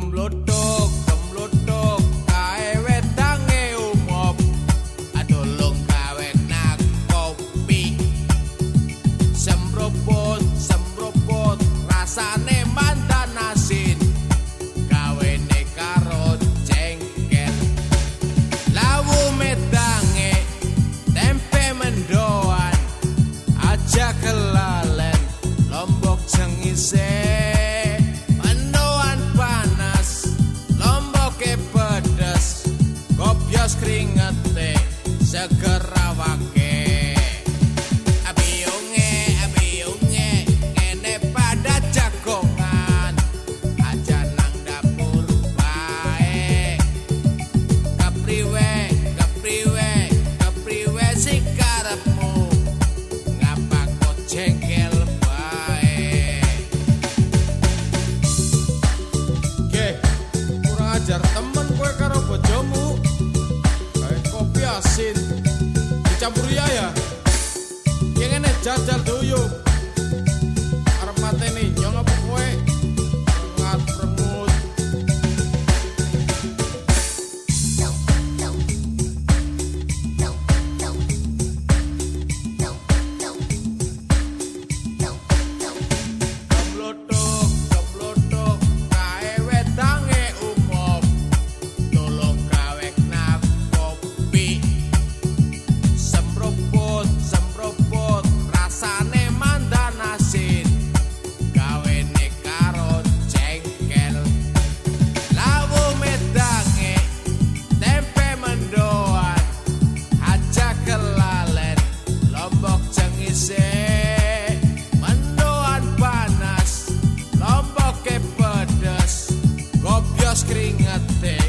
I'm blood. Tetes kringete segera wake campur ya ya. Yang ini jajal duyung that thing.